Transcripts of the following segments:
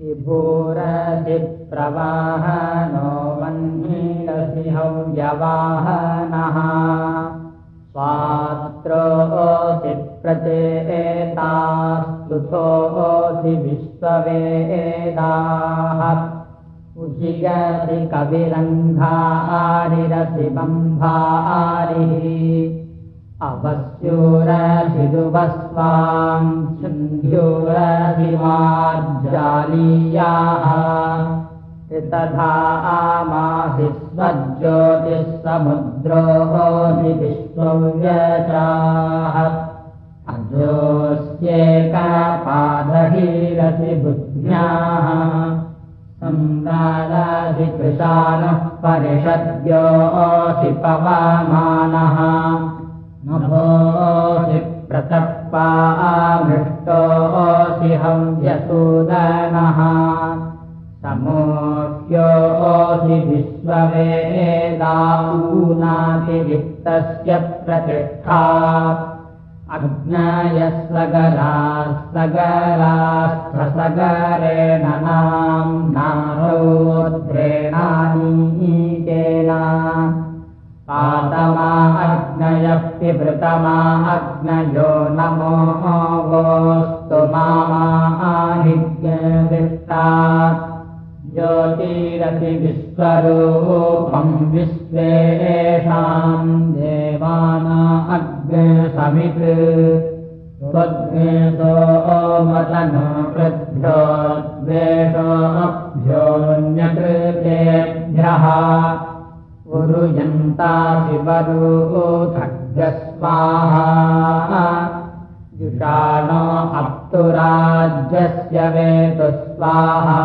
विभूरसि प्रवाहनो वह्निरसि हव्यवाहनः। स्वात्रोऽसि प्रचेतास्तुथोऽसि विश्ववेदाः उजिगसि कविरन्धारिरसि बम्भारिः अवस्योरसिदुवस्वाम् सिन्ध्योरसिमार्जालीयाः तथा आमासि स्वज्योतिः समुद्रोऽसि विश्वव्यचाः अजोऽस्येकपादहीरसि बुद्ध्याः कृशानः परिषद्योऽसि पवामानः नभोऽसि प्रतप्पामृष्टोऽसि हव्यसूदनः समोह्योऽसि विश्ववेदाऊनातिरिक्तस्य प्रतिष्ठा। अग्नयस्सगरास्तगरास्थसगरेण नाम्नारोद्रेणानीकेन पातमा अग्नयः पिबृतमा अग्नयो नमो गोस्तु मामानिज्ञविष्टा ज्योतिरसि विश्वरूपम् विश्वेषाम् देवाना अग्ने समित् त्वग्नेशो मतनो वृद्भ्यो द्वेषोऽभ्योऽन्यकृतेभ्यः वरूथग्स्वाहा जुषाणो अप्तुराज्यस्य वेतु स्वाहा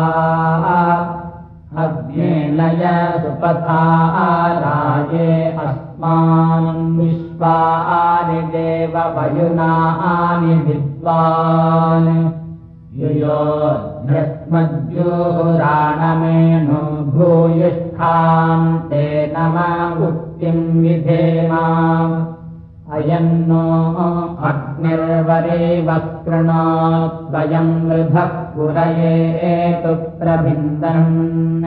अग्नेलय सुपथा राजे अस्मान् विश्वानि देववयुनानि विद्वान्। युयोध्यस्मज्योराणमेनो भूयिष्ठाम् ते नमा उक्तिम् विधेमा अयन्नो अग्निर्वरे वक्तृणो स्वयम् वृधः पुरये एतु प्रभिन्दन्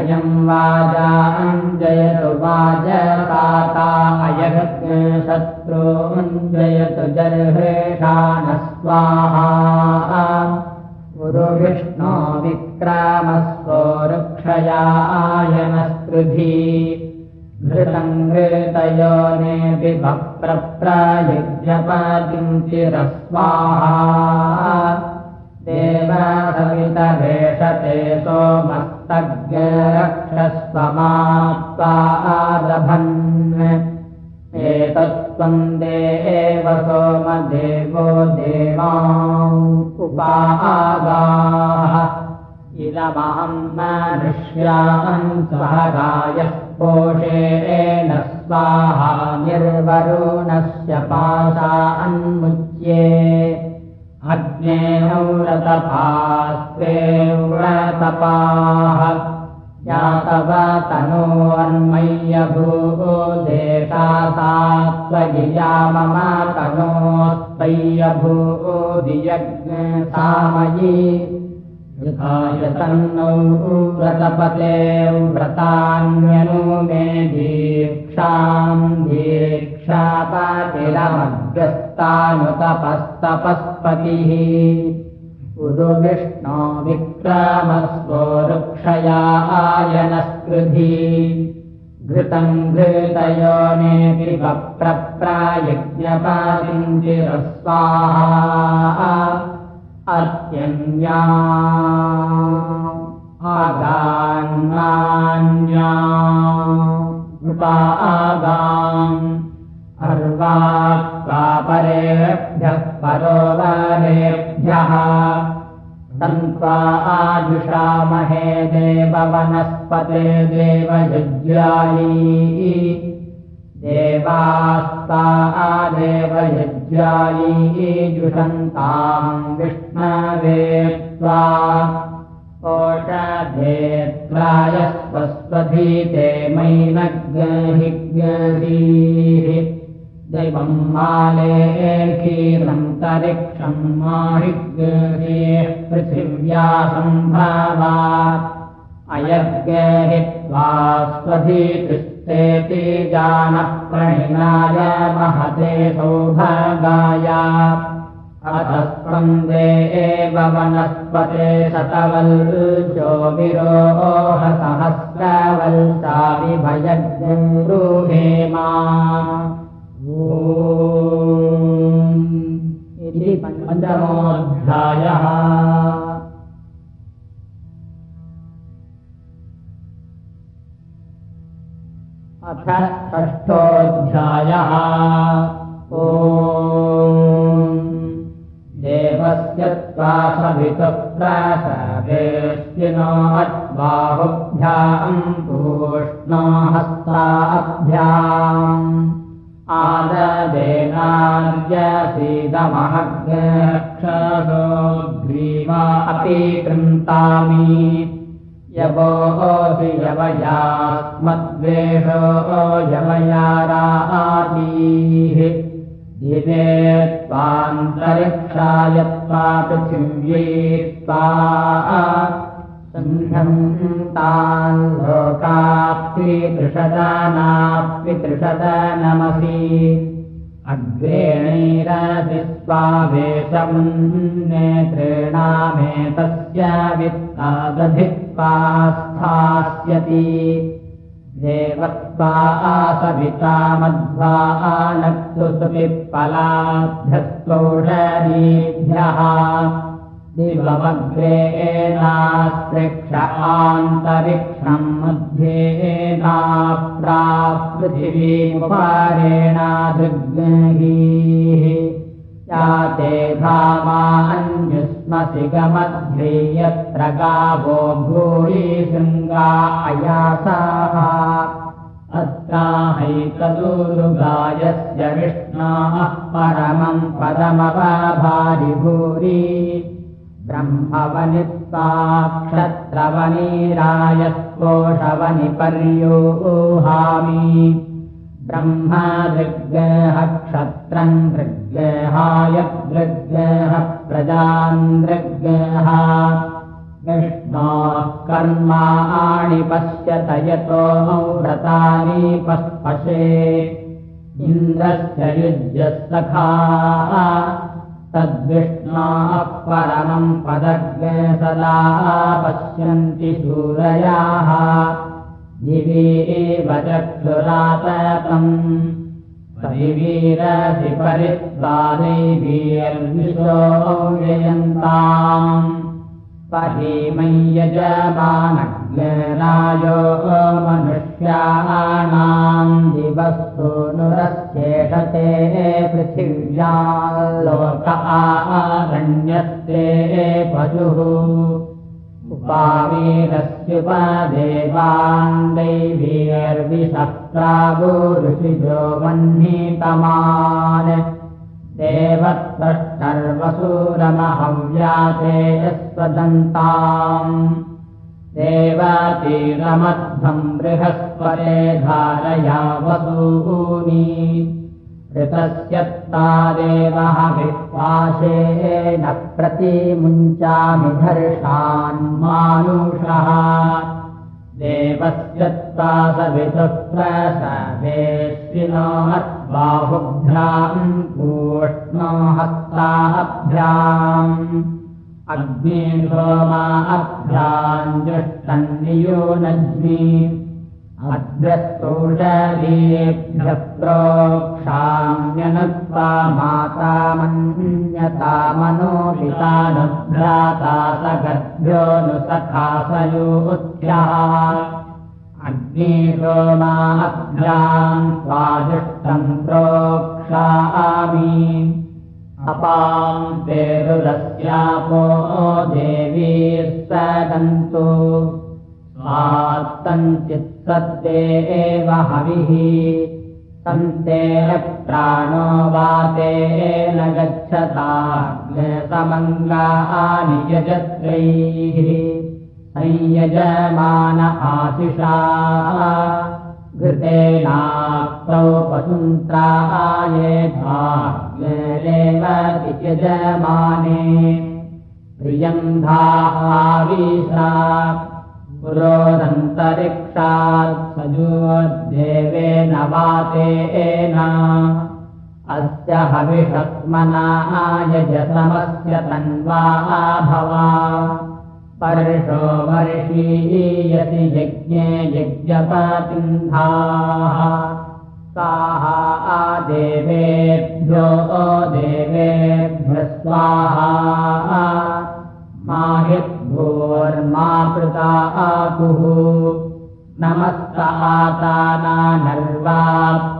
अयम् वाजाञ्जयतु वाजताता अयशत्रूञ्जयतु जर्हेषानः स्वाहा गुरुविष्णो विक्रामस्वो रक्षयायनस्कृधी घृतम् घृतयोनेऽपि भप्रप्रायुज्यपातिम् चिरस्वाहा। देवसवितरेषते सोमस्तज्ञरक्षस्वमात्वा आदभन् एतत्त्वम् देव सोमदेवो देवा उपागाः इदमहम् मनुष्यान् सहगायः पोषेण स्वाहा निर्वरुणस्य पाशा अन्मुच्ये अग्ने व्रतपास्त्वे व्रतपाः यातव तनोन्मय्यभूको देशा सा त्वगिया मम तनोस्त्वय्यभूको दियज्ञ सामयी तन्नौ व्रतपते व्रतान्यनु मे दीक्षाम् दीक्षापातिरमग्रस्तानुतपस्तपस्पतिः उरुविष्णो विक्रमस्वो रक्षया आयनस्कृधी घृतम् घृतयोनेऽपि वप्रप्रायज्ञपातिम् चिरस्वाहा अत्यन्या आगान्नान्या उपागाम् अर्वाक्कापरेभ्यः परोवरेभ्यः सन्त्वा आजुषामहे देववनस्पते देवयुज्यायी देवास्ता आदेवयुज्यायी जुषन्ताम् विष्णवे त्वा ओषधेत्रायस्वस्वधीते मैनग्हिग्गीः दिवम् माले क्षीरन्तरिक्षम् माहिग्रे पृथिव्या सम्भावा अयज्ञहित्वा स्वधीतिस्तेति जानः प्रणिनाय महते सौभागाय। अतस्पन्दे एव वनस्पते शतवल्जो विरोहसहस्रवल्सा विभयज्ञूहेमा इति पञ्चमोऽध्यायः। अथ षष्ठोऽध्यायः। ओ देवस्य त्वा सवितुप्रासवेश्विनो अद्बाहुभ्याम् पूष्णो हस्ताभ्याम् आददेनार्यसीदमहग्रक्षसो ग्रीवा अपि कृन्तामि। यवोऽपि यवयास्मद्वेषो यवयारातीः दिवे त्वान्तरिक्षाय त्वा पृथिव्यै त्वा सन्धन्तान् लोकाप्तिदृषदानाप्तिदृषद नमसि अग्रेणैरसि स्वावेशमुन्नेत्रेणामेतस्य वित्तादधित्वा स्थास्यति देवत्वा आसविता मध्वा आनक्तुसुपिप्पलाभ्यस्तोषदीभ्यः दिवमग्रेणास्पृक्ष आन्तरिक्षम् मध्येनाप्रापृथिवीमुपारेणादृग्हीः या ते धामान्युष्मसि गमध्ये यत्र गावो भूरि शृङ्गा अयासाः अत्राहैतदूरुगायस्य विष्णाः परमम् पदमपाभारि भूरि ब्रह्मवनित्वाक्षत्रवनीरायस्पोषवनि पर्योहामि ब्रह्मा दृग्गः क्षत्रम् दृग्गहाय दृग्गः प्रजान् दृग्गः विष्णोः कर्माणि पश्यत यतो व्रतानि पस्पशे इन्द्रस्य युज्यसखा तद्विष्णाः परमम् पदग्ने सदा पश्यन्ति सूरयाः। दिवि एव चक्षुराततम् परिवीरसि परित्वादैवीर्विशो व्ययन्ताम् परीमय्यजमानग्रायो मनुष्याणाम् दिवस्तु नुरस्येषते पृथिव्या लोक आरण्यस्ते पशुः। उपावीरस्युपदेवान् दैवीर्विषक्रागुरुषिजो वह्नितमान् देवत्रष्टर्वसूरमहव्याते यस्वदन्ताम् देवातीरमध्वम् बृहस्पते धारया वसूनि ऋतस्य तादेवः विश्वासेन प्रतिमुञ्चामि धर्षान्मानुषः देवस्य त्वा सवितुप्रसवेश्विनो बाहुभ्याम् पूष्णो हस्ताभ्याम् अग्निशोमा अभ्याम् जुष्टन्नियो नज्मि अद्यस्तोषदीभ्यः प्रोक्षाम्यनुत्वा माता मन्यता मनोषितानुभ्राता सगद्भ्यो नु सखासयोत्थ्यः अग्निशोमाभ्याम् स्वादिष्टम् प्रोक्षामि। अपाम् तेरुरस्यापो देवी सदन्तु स्वात्तञ्चित्सद्दे एव हविः। सन्ते प्राणो वातेन गच्छता समङ्गानि यजत्रैः संयजमान आशिषा घृतेनाप्तौ पसुन्त्रायेधाग्नेरेवति यजमाने प्रियन्धावीशा पुरोदन्तरिक्षात् सजोद्देवेन वातेन। अस्य हविषत्मनाय यजसमस्य तन्वा भवा। पर्षो वर्षीयति यज्ञे यज्ञपतिन्धाः। साः आदेवेभ्यो देवेभ्य स्वाहा माहिद्भोर्मा कृता आकुः नमस्ताताना नर्वा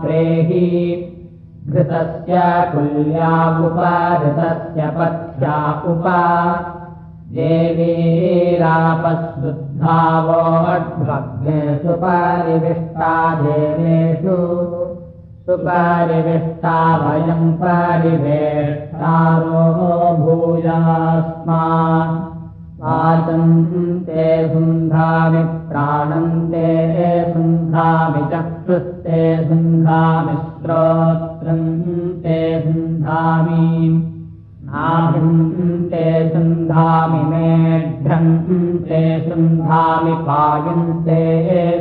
प्रेहि घृतस्य कुल्या उप ऋतस्य पथ्या उप। देवीरापशुद्धावोऽग्ने सुपरिविष्टा देवेषु। सुपरिविष्टा वयम् परिवेष्टारो वाचन्ते सुन्धामि प्राणन्ते सुन्धामि चक्षुस्ते सुन्धामि श्रोत्रम् ते सुन्धामि नाभिन्ते सुन्धामि मेढ्रम् ते सुन्धामि पायन्ते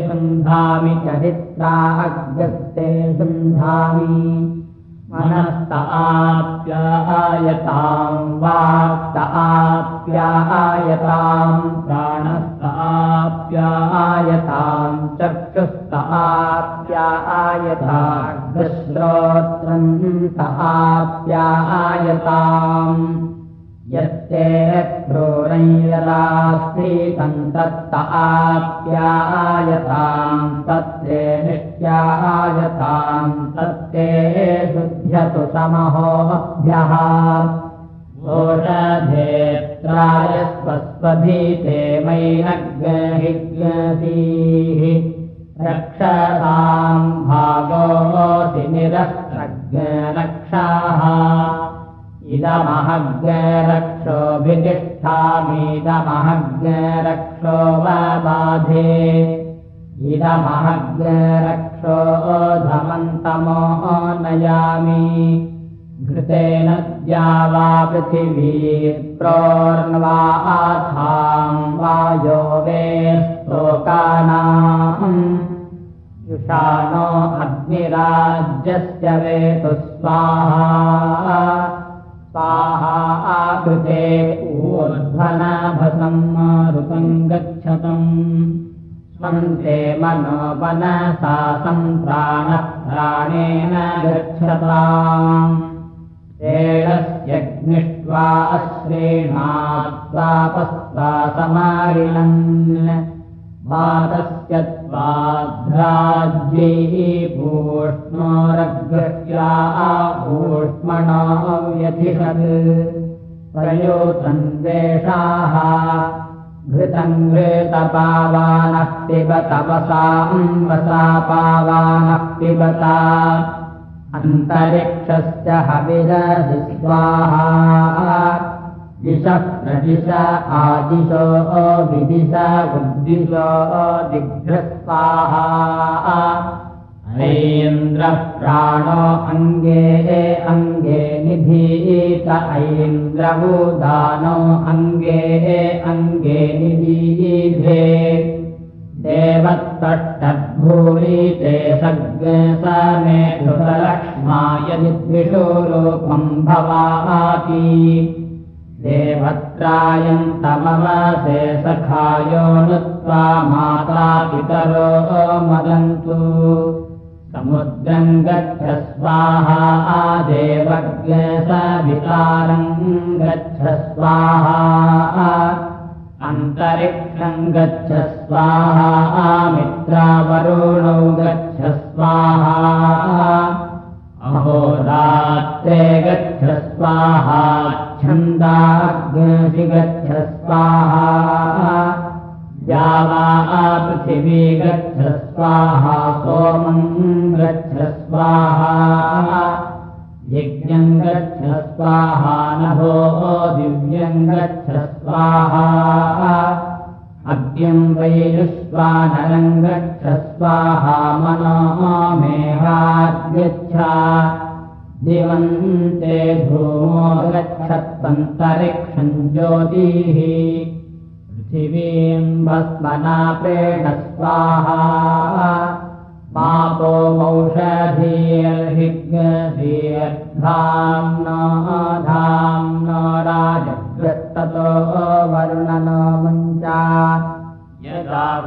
सुन्धामि चरित्रा अग्रस्ते सुन्धामि मनस्त आप्यायताम् वाक्त आप्यायताम् प्राणस्त आप्यायताम् चक्षुस्त आप्यायताग्रश्रोत्रम् आप्यायताम् यत्ते क्रोरञ्जलास्ति तन्तत्त आप्यायताम् तत्ते नित्यायताम् तत्ते शुध्यतु समहोभ्यः ओषधेत्राय स्वस्वधीते मैनग्रहिग्रसीः रक्षसाम् भागोऽसि निरस्त्रज्ञरक्षाः इदमहग्रक्षोऽभितिष्ठामीदमहग्रक्षो वबाधे इदमहग्रक्षो धमन्तमो नयामि घृतेन द्यावा पृथिवी प्रोर्न्वा आथाम् वायो वे स्तोकानाम् युषानो अग्निराज्यस्य वेतु स्वाहा स्वाहा आकृते ऊर्ध्वनभसम् ऋतम् गच्छतम्। स्वन्ते मनोपनसा सम्प्राणः प्राणेन गच्छताम्। एषस्यग्निष्ट्वा अश्रेणात्वापस्वा समारिणन् वातस्य त्वाध्राज्यैः भूष्णोरग्रह्या भूष्मणो व्यधिषत् प्रयोतन् देशाः घृतम् घृतपावानः पिबतपसाम् वसा पावानः पिबता अन्तरिक्षस्य हविरसि स्वाहा दिशः प्रदिश आदिशो विदिश उद्दिशो दिग्भ्रस्वाहा ऐन्द्रः प्राणो अङ्गे अङ्गे निधीत ऐन्द्रवुदानो अङ्गे अङ्गे निधीधे देवत्तष्टद्भूरिते सग् स मे सुतलक्ष्माय द्विषोरूपम् भवाति सखायो नुत्वा माता पितरो मदन्तु। समुद्रम् गच्छ स्वाहा आदेवज्ञ सवितारम् गच्छ स्वाहा। अन्तरिक्षम् गच्छ स्वाहा आमित्रावरुणौ गच्छ स्वाहा अहोरात्रे गच्छ स्वाहा छन्दाग्नि गच्छ स्वाहा यावा पृथिवी गच्छ स्वाहा सोमम् गच्छ स्वाहा यज्ञम् गच्छ स्वाहा नभो दिव्यम् गच्छ स्वाहा अग्निम् वैरुष्वानरम् गच्छ स्वाहा मनो मेहाद्यच्छ दिवन्ते धूमो गच्छत्तन्तरिक्षम् ज्योतिः। पृथिवीम् भस्मनापेण स्वाहा पापो मौषधीर्हिग्धीर्धाम्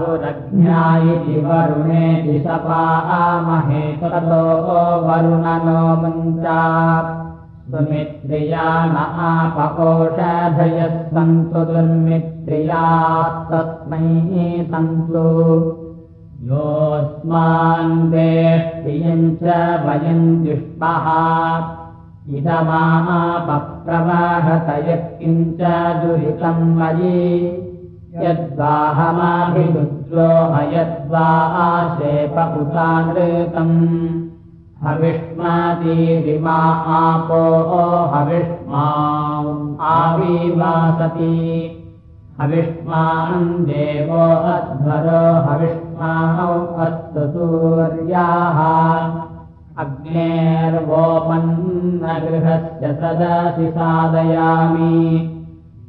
इति वरुणेति सपामहे ततो वरुणनो मुञ्चा। सुमित्रिया न आपकोषधयः सन्तु दुर्मित्रियास्तस्मै सन्तु। योऽस्मान् वेष्टियम् च वयम् दुष्पः। इदमापप्रवाहत यत्किञ्च दुरितम् मयि यद्वाहमाभिरुद्रोहयद्वा आशेप उतानृतम् हविष्मातीरिमा आपो हविष्मा आविवासति हविष्मान् देवो अध्वरो हविष्माौ अस्तु सूर्याः। अग्नेर्वोपन्नगृहस्य सदसि साधयामि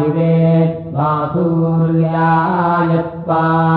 दिवे त्वा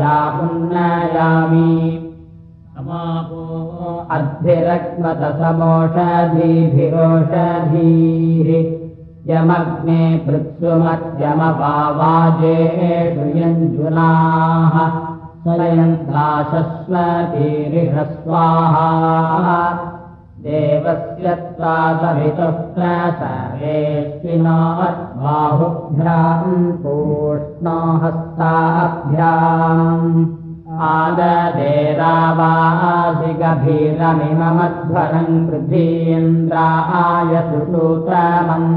पुन्नयामि समापो अद्भिरग्मतसमोषधीभिरोषधीः यमग्ने पृत्सुमत्यमपावाजेषु यञ्जुनाः। स्वयन्ताशस्वतीरिषस्वाहा देवस्य त्वा सवितुः प्रसवेष्विनाद्बाहुभ्याम् पूष्णो हस्ताभ्याम् आददेरावासि गभीरमिममध्वरम् पृथीन्द्राय सुसूतमम्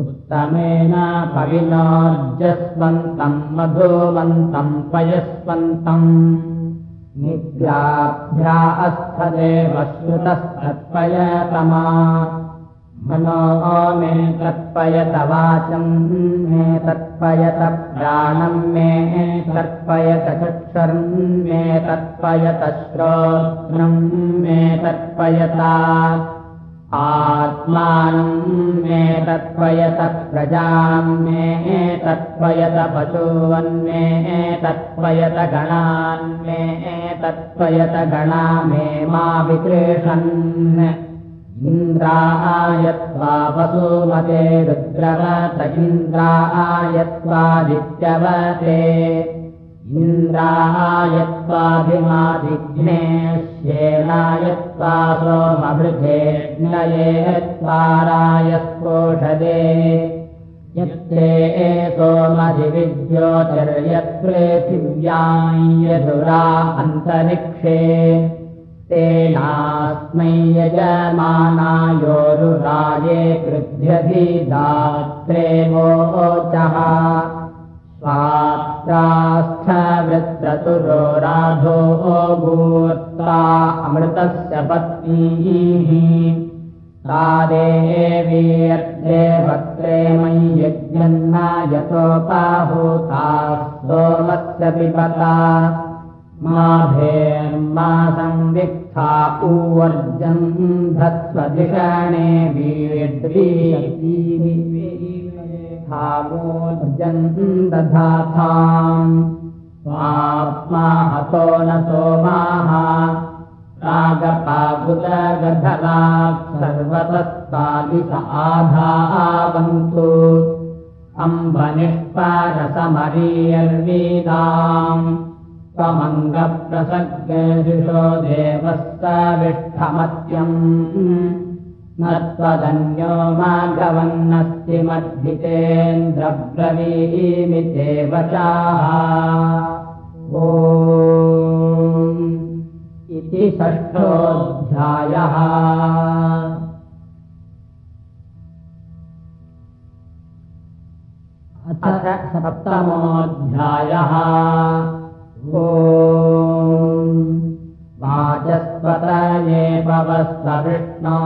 उत्तमेन पविनोर्जस्वन्तम् मधुवन्तम् पयस्वन्तम् निद्राभ्या अस्थदेव श्रुतस्तत्पयतमा मनो मे तत्पयत वाचम् मे तत्पयत प्राणम् मे तत्पयत चक्षुर्म् मे तत्पयत श्रोत्रम् मे तत्पयता आत्मानम् मे तत्पयत प्रजाम् मे तत्पयत पशूवन्मे तत्पयत गणान्मे गणा मे मा विकृषन् इन्द्रायत्वा वसुमते रुद्रवत इन्द्रायत्वादित्यवते इन्द्रायत्वाभिमादिघ्नेश्येनायत्वा सोमभृगेज्ञयेत्वाराय स्पोषदे यत्ते सोमधिविद्योतिर्यत्पृथिव्याम् यधुरा अन्तरिक्षे। तेनास्मै यजमानायोरुराजे कृध्यधिदात्रे वोचः स्वात्रास्थवृत्रतुरो राधो भूत्वा अमृतस्य पत्नीः। सा देवीर्दे वक्त्रे मयि यज्ञन्ना यतोपाहूता सोमस्य पिबता। माभेर्मा संविक्था ऊर्जम् धत्स्वधिषणे वीर्जन् दधाथाम् स्वात्मा हतो न सोमाः। रागपाबुदगधला सर्वतस्तादिश आधावन्तु अम्बनिष्पारसमरीयर्वीदाम् त्वमङ्गप्रसग्शिषो देवस्तविष्ठमत्यम् न त्वदन्यो माघवन्नस्ति मद्धितेन्द्रब्रवीमि देवचाः ओ इति षष्ठोऽध्यायः। अथ सप्तमोऽध्यायः। ओ वाचस्पतये पवस्तविष्णो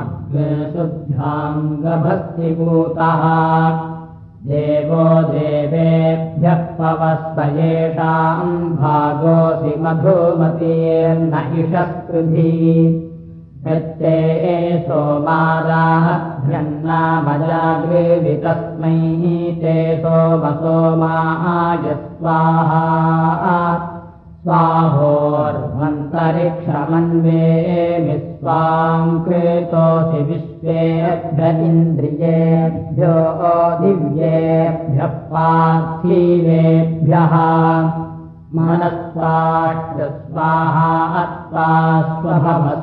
अग्निशुद्ध्याङ्गभक्तिभूतः देवो देवेभ्यः पवस्त येषाम् भागोऽसि मधुमतीर्न इषस्कृधी। यत्ते सोमादाभ्यन्नामजागृवितस्मै ते सोमसोमाय स्वाहा स्वाहोर्वन्तरिक्षमन्वे विश्वाम् कृतोऽसि विश्वेभ्य इन्द्रियेभ्यो दिव्येभ्यः पार्थिवेभ्यः मनस्वाष्ट स्वाहा अत्वा स्वभवस्तूर्याय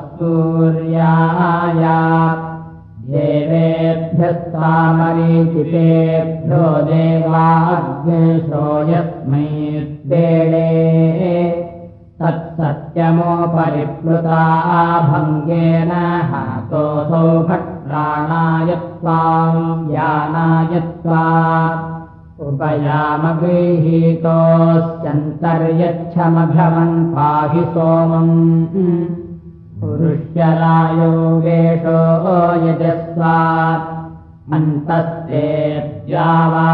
देवेभ्यस्तामरीचितेभ्यो देवाग्निशो यस्मै तत्सत्यमोपरिप्लुता भङ्गेन हातोऽसौ भट्राणाय त्वाम् यानायत्वा उपयामगृहीतोऽस्यन्तर्यच्छमघवन् पाहि सोमम् पुरुष्यरायो वेषो यजस्वात्। अन्तस्तेऽद्या वा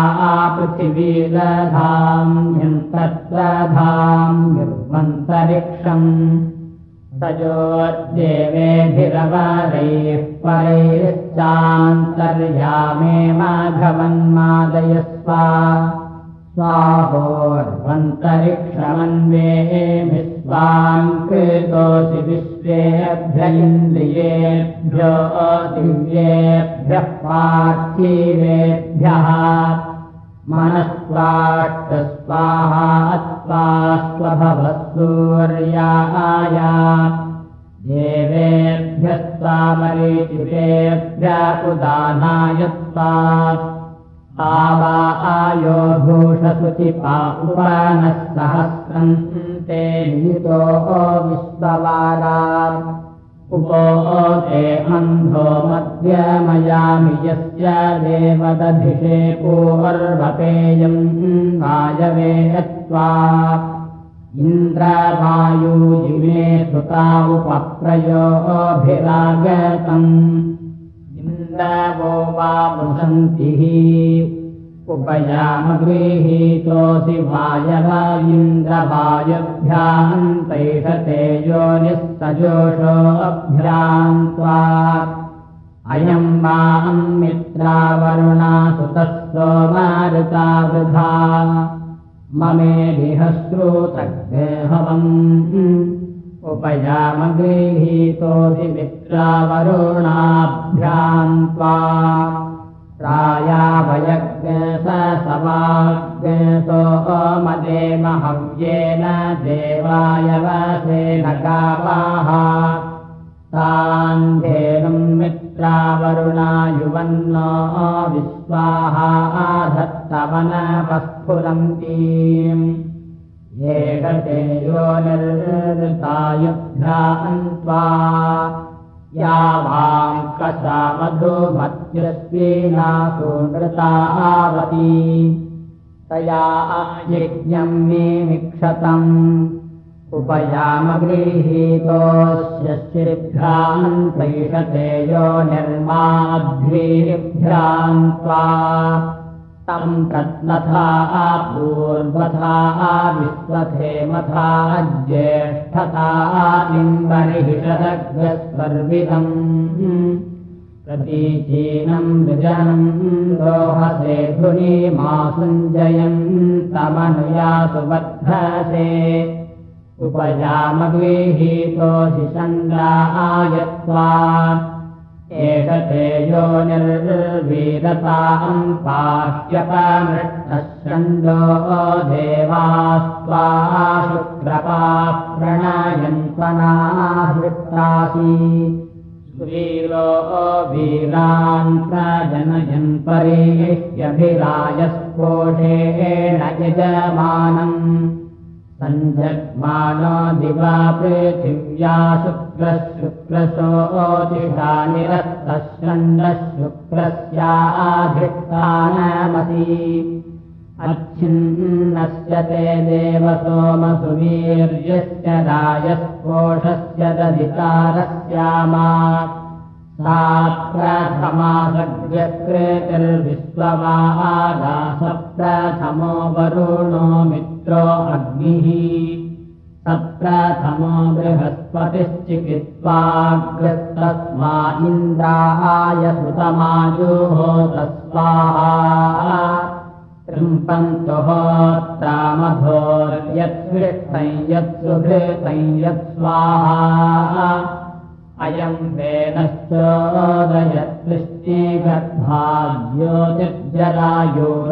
पृथिवीदधाम्यन्तत्वधाम् निर्वन्तरिक्षम् तयोर्देवेभिरवरैः परैश्चान्तर्यामे माघवन्मादयस्वा स्वाहोर्वन्तरिक्षमन्वे विश्वाम् कृतोऽसि विश्वेभ्य इन्द्रियेभ्यो दिव्येभ्यः पार्थिवेभ्यः मनस्वाट्ट स्वाहा त्वा स्वभवसूर्याय देवेभ्यस्त्वामरीचितेभ्य उदानाय त्वा आवा आयो भूषसुचिपा उपनः सहस्रम् ते विश्ववारा उपो ते अन्धो मध्यमयामि यस्य देवदधिषे पूर्वपेयम् वायवे त्वा इन्द्रवायुजिमे सुता उपप्रयोभिरागतम् वा वसन्तिः। उपयामगृहीतोऽसि वायव इन्द्रवायुभ्याम् तैषतेजो निःसजोषोऽभ्याम् त्वा अयम् माम् मित्रावरुणा सुतः सोमारुता वृथा। ममेधिहश्रुतग्हवम् उपयामगृहीतोऽसि मित्रावरुणाभ्याम् त्वा प्रायाभयज्ञसवाज्ञसो मदेमहव्येन देवाय वसेन गावाः तान्धेनुम् मित्रावरुणायुवन्नो विश्वाहा आधत्तवनपस्फुरन्तीम् एष ते यो निर्तायुभ्यान्त्वा या वां कसा मधुमत्यस्वीनासु नृतावती तया यज्ञम् निमिक्षतम् उपयामगृहीतोऽस्य श्रीभ्रान्तैषते यो निर्माद्भिर्भ्रान्त्वा तम् तत्नथा पूर्वथा विश्वथेमथा ज्येष्ठता निम्बरिषदग्रस्वर्विदम् प्रतीचीनम् विजनम् दोहसे धुनीमासुञ्जयम् तमनुयासु बद्धसे उपयामगृहीतोऽसि सङ्ग्रायत्वा एष ते यो निर्वीरताम् पाह्यपमृष्टः छन्दो देवास्त्वा शुक्रपाः प्रणयन्त्वनाहृत्तासि वीरो वीरान् प्रजनयन् परेह्यभिराजस्पोषेण यजमानम् सञ्जग्मानो दिवा पृथिव्या शुक्रः निरस्तः षण्डः शुक्रस्याधिष्ठानमसि। अच्छिन्नस्य ते देवसोमसुवीर्यस्य राजस्पोषस्य दधिकारस्यामा सा वरुणो मित्रो अग्निः। सप्रथमो बृहस्पतिश्चिकित्वाग्रस्तस्मा इन्द्राय सुतमायुः तस्वाहा। होत्रामभोर्यत्सृष्टं यत्सुभृतं यत्स्वाहा अयम्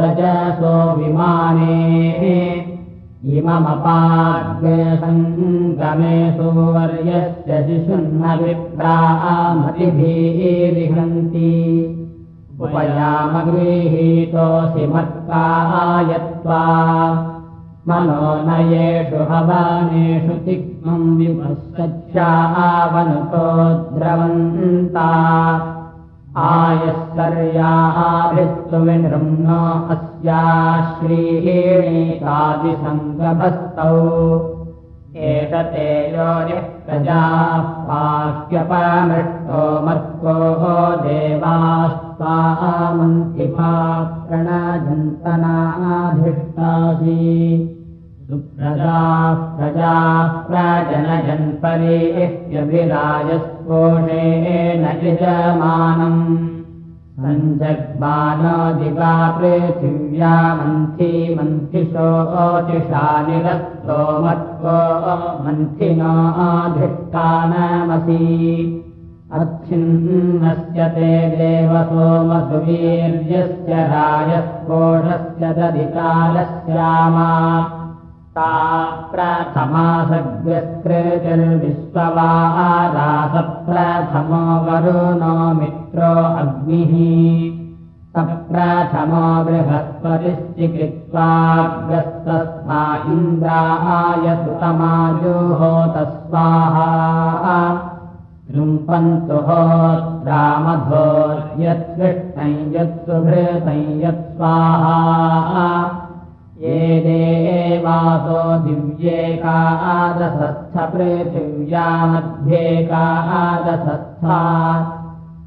रजसो विमाने इममपाग्सङ्गमे सुवर्यस्य शिशुन्नभिप्रामतिभिरिहन्ति उपयामगृहीतोऽसि मत्कायत्वा मनो नयेषु हवानेषु तिक्मम् विभश्चावनुतो द्रवन्ता। आयस्कर्याभिस्तु विनृम्नो अस्या श्रीणीकादिसङ्गभस्तौ एष ते योनिः प्रजाः पाह्यपमृष्टो मर्को देवास्त्वामन्तिभा प्रणजन्तनाधिष्ठासि सुप्रजाः प्रजाः प्रजनयन् परेह्यभिराजस्पोषेण यजमानम्। सञ्जग्मानो दिवा पृथिव्या मन्थि मन्थिषो ओतिषा निरस्तो मत्को मन्थिनोऽधिष्ठानमसि अच्छिन्नस्य ते देवसोमसुवीर्यस्य राजस्पोषस्य दधिकारस्यामा सा प्रथमासग्रस्कृतिर्विश्ववारासप्रथमो वरुणो मित्रो अग्निः सप्रथमो बृहस्पतिश्चिकित्वाग्रस्तस्मा इन्द्राय सुतमायोः तस्वाहा। लुम्पन्तु होत्रामधोर्यत्कृष्णं यत्सुभृतं यत्स्वाहा देवासो दिव्येकादशस्थपृथिव्या मध्येकादशस्था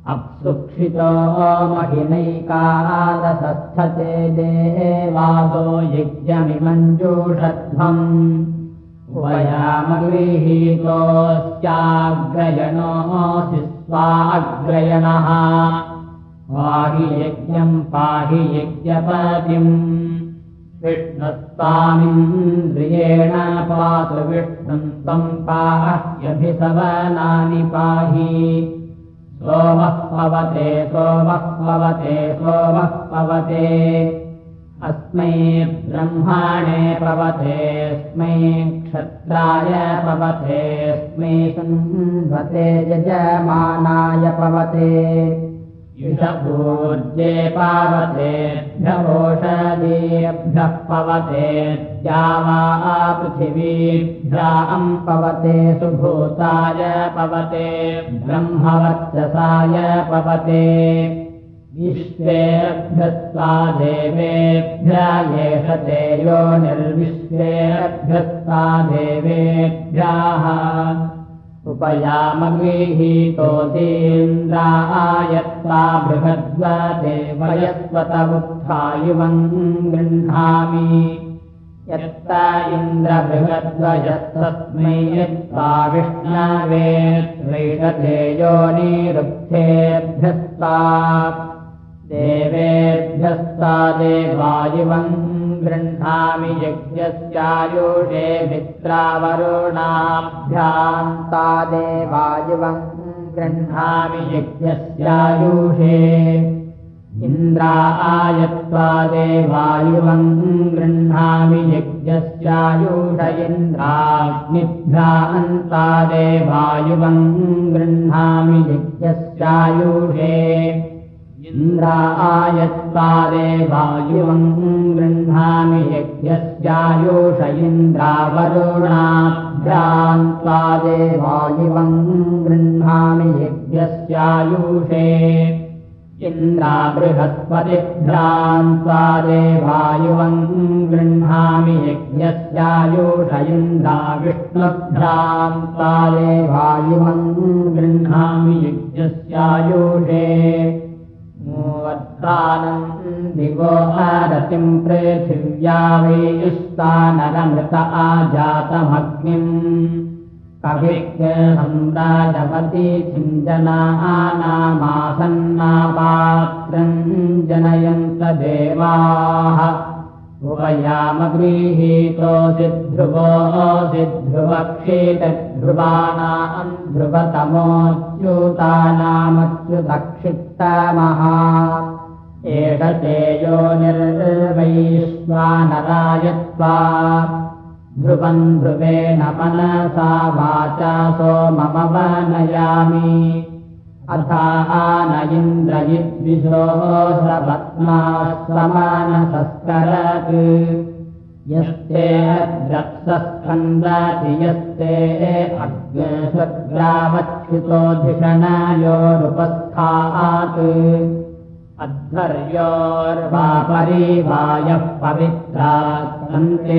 अप्सुक्षितो महिनैकादशस्थ ते देवासो यज्ञमिमञ्जूषध्वम्। वयामगृहीतोऽस्याग्रयणोऽसि स्वाग्रयणः। पाहि यज्ञम् पाहि यज्ञपतिम् विष्णुस्वामिन्द्रियेण पातु विष्णुम् त्वम् पाह्यभिसवनानि पाहि। सोमः पवते सोमः पवते सोमः पवते। अस्मै ब्रह्माणे पवतेऽस्मै क्षत्राय पवतेऽस्मै शृण्वते यजमानाय पवते ऊर्जे पावतेभ्यवोषदीभ्यः पवतेत्या वा पृथिवीभ्याम् पवते सुभूताय पवते ब्रह्मवर्चसाय पवते। विश्वेभ्यस्ता देवेभ्य एष यो निर्विश्वेभ्यस्ता देवेभ्याः उपयामगृहीतोऽतीन्द्रायत्ता बृहद्वदेवयस्वतमुत्थायुवम् गृह्णामि। यत्त इन्द्रबृहद्वयस्तस्मै यत्ता विष्णवे त्वैषधेयोनिरुक्थेभ्यस्ता देवेभ्यस्ता देवायुवम् गृह्णामि यज्ञस्यायुषे मित्रावरुणाभ्यान्ता देवायुवम् गृह्णामि यज्ञस्यायुषे। इन्द्रा आयत्वा देवायुवम् गृह्णामि यज्ञस्यायुष इन्द्राग्निभ्यान्ता देवायुवम् गृह्णामि यज्ञस्यायुषे इन्द्रा वायुवम् गृह्णामि यज्ञस्यायुष। इन्द्रावरुणाभ्यान्त्वादे वायुवम् गृह्णामि यज्ञस्यायुषे इन्द्रा बृहस्पतिभ्रान्त्वादे वायुवम् गृह्णामि यज्ञस्यायुष इन्द्रा विष्णुभ्रान्त्वादे वायुवम् गृह्णामि यज्ञस्यायुषे म् दिवो हरतिम् पृथिव्या वेयुस्तानरमृत आजातमग्निम् कविराजवती चिञ्जनानामासन्नापात्रम् जनयन्त देवाः उभयामगृहीतो सिद्ध्रुवो सिद्ध्रुवक्षेतध्रुवाणाम् ध्रुवतमोच्युतानामच्युदक्षित्तमः एष तेजो निर्वैश्वानरायत्वा। ध्रुवम् ध्रुवेण मनसा वाचा मम वनयामि अथा समानसस्करत् यस्ते द्रक्सस्कन्दाति यस्ते अग्सद्ग्रावच्छुतोधिषणायोरुपस्थात् अध्वर्योर्वापरिवायः पवित्रान्ते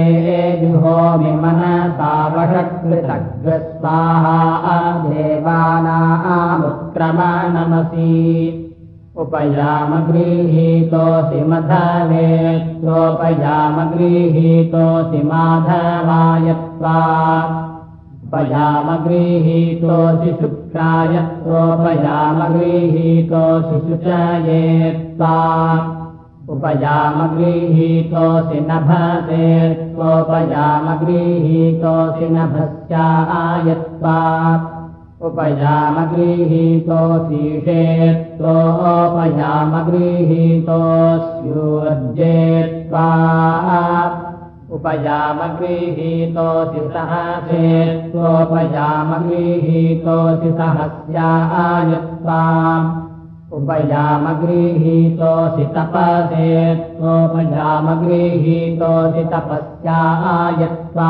जुहोमि मनसावषकृतग्रस्वाहा देवानामुत्क्रमणमसि उपयामगृहीतोऽसि मधवे त्वोपयामगृहीतोऽसि माधवायत्वा उपयामगृहीतोऽसि शुक्रायत्वोपयामगृहीतोऽसि शुचये त्वा उपयामगृहीतोऽसि नभसे त्वोपयामगृहीतोऽसि नभस्यायत्वा। उपयामगृहीतोऽसीषे त्वोपयामगृहीतोऽस्योर्जे त्वा उपयामगृहीतोऽसि सहसे त्वोपयामगृहीतोऽसि सहस्यायत्वा उपयामगृहीतोऽसि तपसे त्वोपयामगृहीतोऽसि तपस्यायत्वा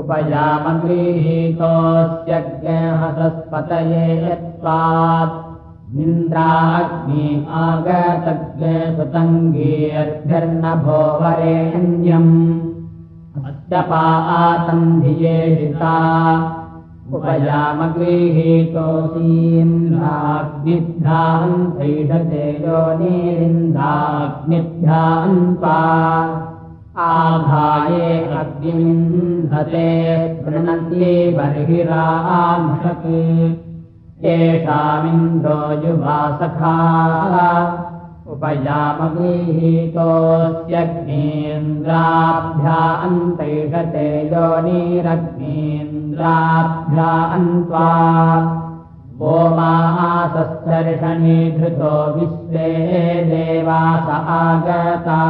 उपयामगृहीतोऽस्य ज्ञहसस्पतये यत्त्वात् इन्द्राग्नि आगतज्ञसुतङ्गीर्भिर्नभो वरेण्यम् अत्यपातम् धियेषिता उपयामगृहीतोऽसीन्द्राग्निभ्यान्तैषते योनिरिन्द्राग्निभ्यान्त्वा आघाये अग्निन्धते गृह्णन्ति बर्हिरांशत् येषामिन्द्रो युवासखा उपयामगृहीतोऽस्यग्नीन्द्राभ्या अन्तैषते योनिरग्नीन्द्राभ्या अन्त्वा। ओमासस्तर्षणी धृतो विश्वे देवास आगता।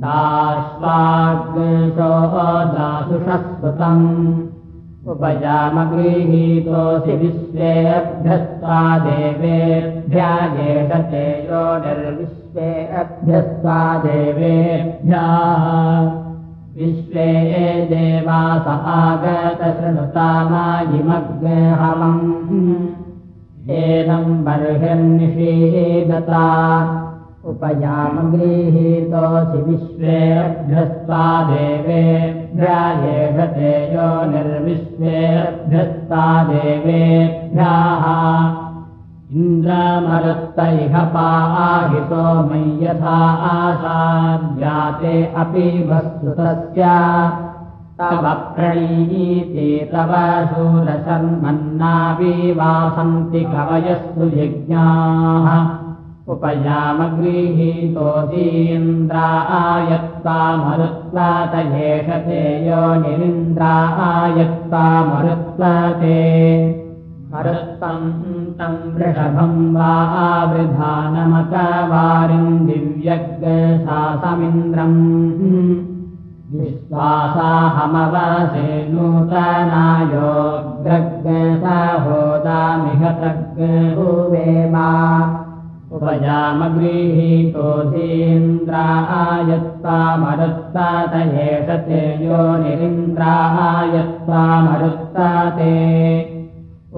दाश्वाग्निशो दासुषस्वतम् उपजामगृहीतोऽसि विश्वेऽभ्यस्त्वा देवेभ्या येषते यो निर्विश्वे अभ्यस्त्वा देवेभ्यः विश्वे देवास आगतशृणुतामायिमग्हवम् एनम् बर्हिर्निषीदता उपयामगृहीतोऽसि विश्वेऽभ्यस्त्वा देवेभ्यायेषते यो निर्विश्वेऽभ्यस्त्वा देवेभ्यः इन्द्रमरुत्त इह पाहितो मयि यथा आसाद्याते अपि वस्तुतस्य तव प्रणीति तव शूरशर्मन्नाविवासन्ति कवयस्तु यज्ञाः उपयामगृहीतोऽसीन्द्रायत्ता मरुत्वातयेषते यो निरिन्द्रायत्तामरुत्वते मरुत्तम् तम् वृषभम् वा आवृधानमकवारिम् दिव्यग्शासमिन्द्रम् विश्वासाहमवसे नूतनायोग्रग्साहोदामिहतग्वेमा उपजामगृहीतोऽधीन्द्रायत्तामरुत्तातयेषते यो निरिन्द्रायत्तामरुत्ताते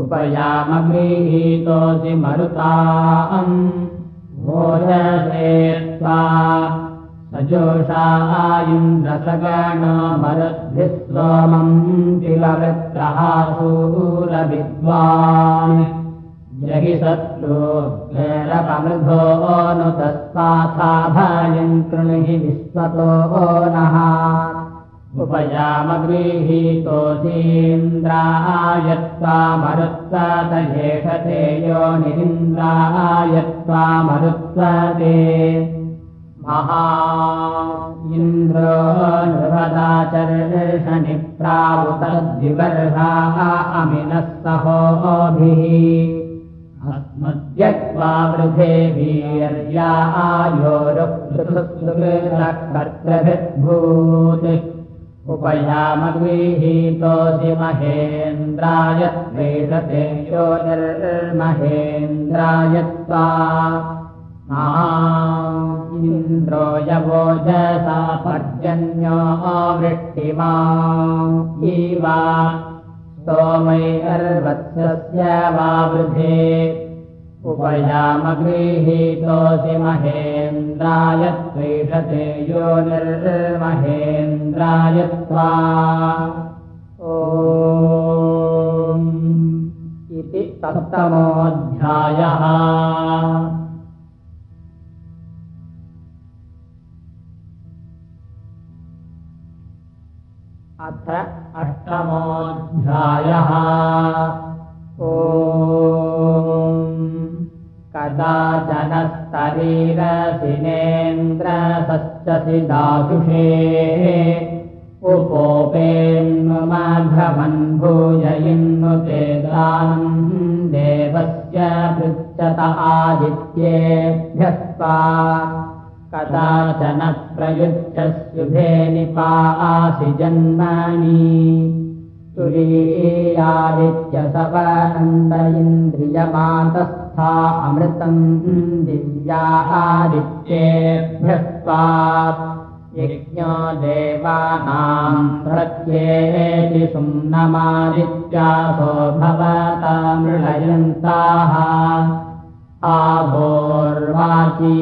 उपयामगृहीतोऽसि मरुताम् भोजसे त्वा सजोषा इन्द्रसगणो मरुद्भिः सोमम् तिलवृत्रः शूरविद्वान् जहि शत्रो गैरपमृधो नु तस्माथा भयम् कृणुहि विश्वतो नः उपयामगृहीतोऽसीन्द्रायत्वा मरुत्वतयेषते यो निरिन्द्रायत्वा मरुत्वते महा इन्द्रो नृपदाचर्षनिप्रावुतद्विवर्षाः अमिनः सहोभिः अस्मद्यक्त्वा वृधे वीर्या आयोरुक्तृभूत् उपयामगृहीतोऽसि महेन्द्राय त्वेषते यो निर्महेन्द्रायत्वा इन्द्रो यवोजसा पर्जन्यो वृष्टिमा ईवा सोमैर्वत्सस्य वा वृधे उपयामगृहीतोऽसि महेन्द्राय त्वेषते यो निर्महेन्द्रायत्वा ओ इति सप्तमोऽध्यायः। अथ अष्टमोऽध्यायः ओ कदा जनस्तरीरसिनेन्द्रसश्चसि दातुषे उपोपेन्नुमाघवन् भूययिन्नु चेदानम् देवस्य पृच्छत आदित्येभ्यस्ता कदाचन प्रयुच्छस्युभे निपासि जन्मानि तुरीयादित्यसवनन्द इन्द्रियमातस्था अमृतम् दिव्या आदित्येभ्यस्त्वा यज्ञो देवानाम् प्रत्येति सुम्नमादित्यासो भवता मृळयन्ताः आभोर्वाची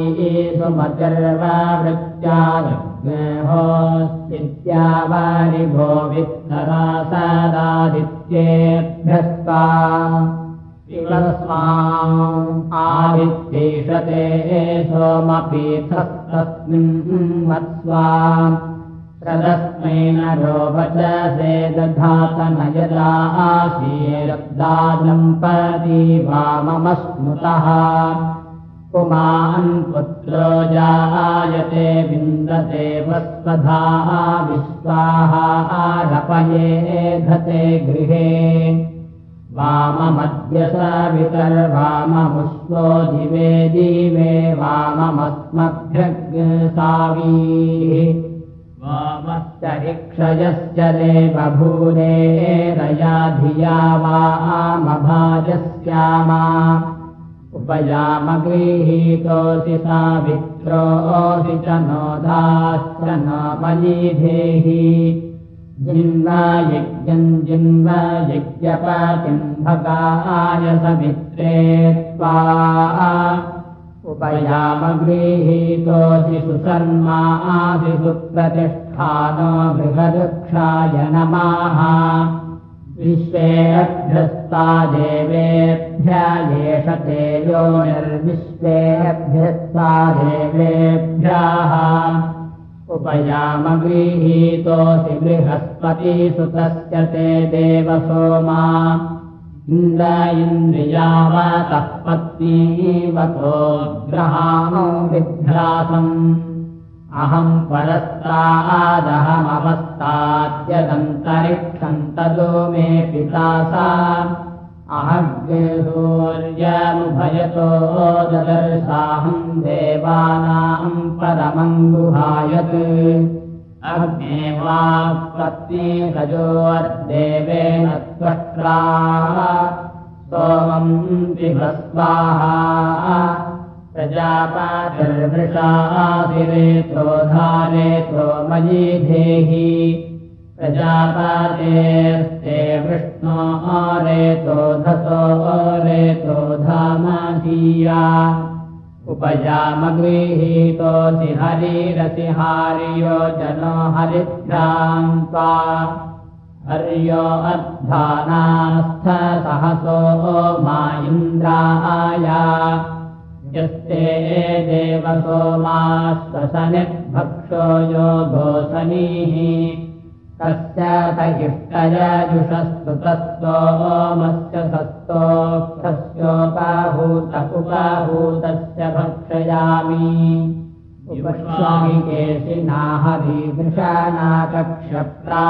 सुमचर्ववृत्त्याहोस्तित्यावारिभो वित्तरा सदादित्येभ्यस्ता आदित्यैषते सोमपीठस्तस्मिन् मत्स्वा प्रदस्मै नरो वचसे दधातन यदा आशीरब्दादम्पती वाममश्नुतः पुमान् पुत्रो जायते विन्दते वस्वधा विश्वाः आरपये धते गृहे। वाममद्य सवितर्वाममुष्वो दिवे दिवे वाममस्मभ्यग्सावीः वामश्चरिक्षयश्च देवभूरेरया धिया वामभाजस्यामा उपयामगृहीतोऽसि सावित्रोऽसि च नोदाश्च न मयीधेहि जिन्वायज्ञम् जिन्वयज्ञपतिम् भगाय समित्रे त्वा। उपयामगृहीतोऽसि सुशर्मादिषु प्रतिष्ठानो बृहदृक्षाय नमाः विश्वेऽभ्यस्ता देवेभ्य एष तेजो निर्विश्वेऽभ्यस्ता देवेभ्यः उपयामगृहीतोऽसि बृहस्पतिसुतस्य ते देवसोमा। इन्द इन्द्रियावतः पत्नीवतो ग्रहाणो विभ्रासम् अहम् परस्तादहमवस्ताद्यदन्तरिक्षन्ततो मे पिता सा। अहग्सूर्यमुभयतो ददर्शाहम् देवानाम् परमम् गुहायत् अग्ने वाक्पत्नी रजोर्देवेन त्वष्ट्रा सोमम् बिभस्वाहा प्रजापातिर्वृषादिरेतो धारेतो मयि धेहि प्रजापातेस्ते विष्णो रेतो धसो रेतो धामधीया उपयामगृहीतोऽसि हरिरसि हार्यो जनो हरिभ्रान्त्वा हर्यो अध्वानास्थ सहसो मा इन्द्राय यस्ते देवसोमाश्वसनिर्भक्षो यो गोसनीः तस्य तयिष्टयजुषस्तुतस्तोमस्य सस्तोक्षस्योपाहूत उपाहूतस्य भक्षयामि। उपश्वामि केशिनाहरीदृशानाकक्षप्रा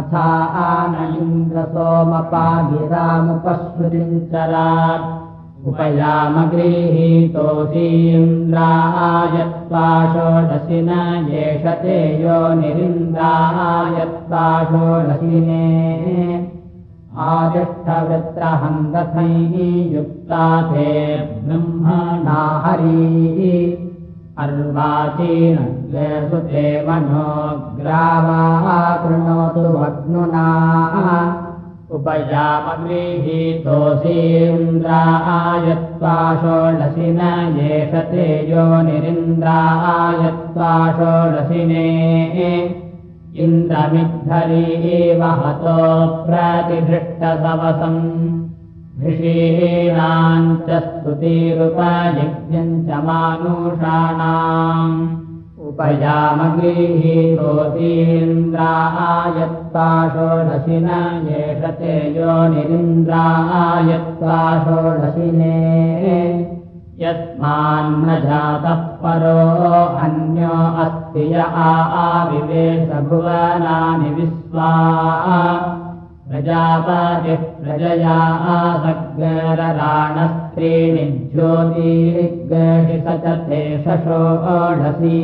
अथा आनलिन्द्रसोमपागिरामुपस्मृतिञ्चरात् उपयामगृहीतोऽसीन्द्रायत्वा षोडशि न येषते यो निरिन्द्रायत्वा षोडशिने आदिष्ठवृत्रहन्दथैः युक्ता ते ब्रह्मणा हरी अर्वाचीनसु ते मनोग्रावाः कृणोतु भग्नुना उपयामगृहीतोऽसीन्द्रायत्वा षोडशि न येषते यो निरिन्द्रायत्वा षोडशिने इन्द्रमिद्धरी वहतो प्रतिधृष्टसवसम्। ऋषीणाम् च स्तुतिरुपयज्ञम् च मानुषाणाम् उपयामगृहीतोऽसीन्द्रायत्वा षोडशि न येषते यो निरिन्द्रायत्वा षोडशिने यस्मान्न जातः परो अन्यो अस्ति य आविवेशभुवनानि विश्वा प्रजापतिः प्रजया आसग्रराणस्त्रीणि ज्योतिरिग्षि स च ते षोडसी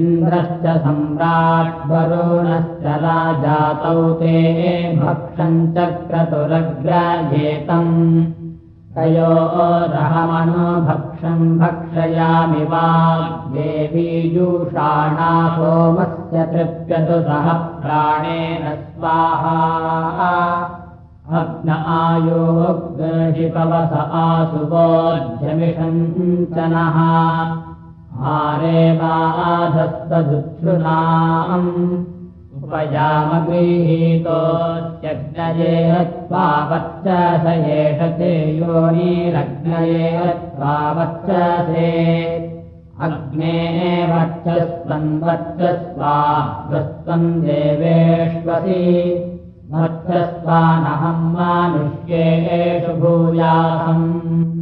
इन्द्रश्च सम्राट् वरुणश्च राजातौ ते भक्षम् च क्रतुरग्रजेतम् तयोरहमनो भक्षम् भक्षयामि वा देवीजूषाणा सोमस्य तृप्यतु सह प्राणेन स्वाहा। अग्न आयोग्शिपवस आसुवोध्यमिषञ्चनः हारे बाधस्तदुच्छृणाम् उपयामगृहीतोत्यग्नये त्वावच्च स एष ते योनिरग्नये त्वावच्चसे अग्ने वक्षस्वन् वक्षस्वा वस्त्वम् देवेष्वसि वक्षस्वानहम् मानुष्येषु भूयासम्